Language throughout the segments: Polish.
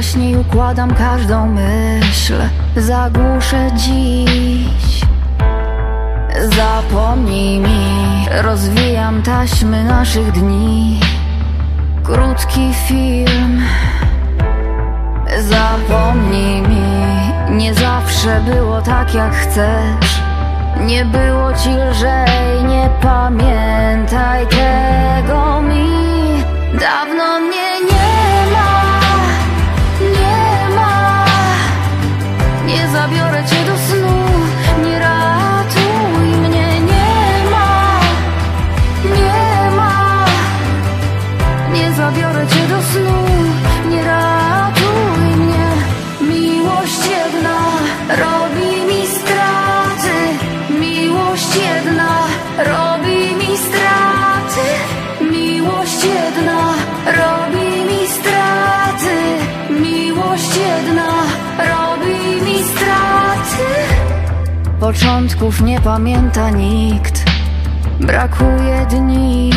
Najwcześniej układam każdą myśl. Zagłuszę dziś. Zapomnij mi Rozwijam taśmy naszych dni. Krótki film. Zapomnij mi Nie zawsze było tak jak chcesz. Nie było ci lżej Nie pamiętaj zabiorę cię do snu. Nie ratuj mnie. Miłość jedna Robi mi straty. Miłość jedna Robi mi straty. Miłość jedna Robi mi straty. Miłość jedna Robi mi straty. Początków nie pamięta nikt. Brakuje dni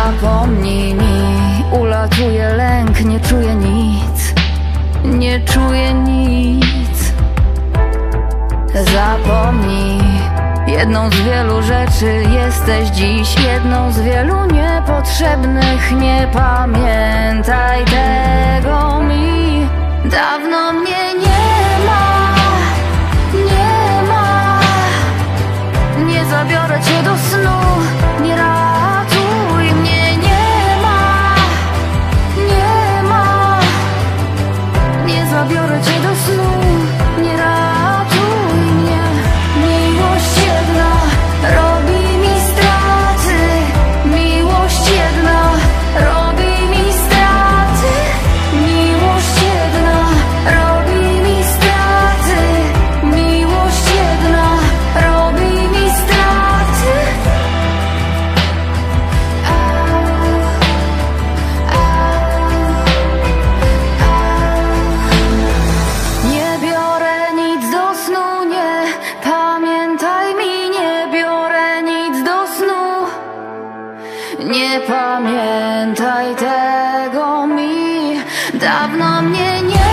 Zapomnij mi, ulatuje lęk, nie czuję nic, nie czuję nic. Zapomnij, jedną z wielu rzeczy jesteś dziś, jedną z wielu niepotrzebnych, nie pamiętaj tego mi. Dawno mnie nie ma, nie ma. Nie zabiorę cię do snu, nie ratuj nie pamiętaj tego mi. Dawno mnie nie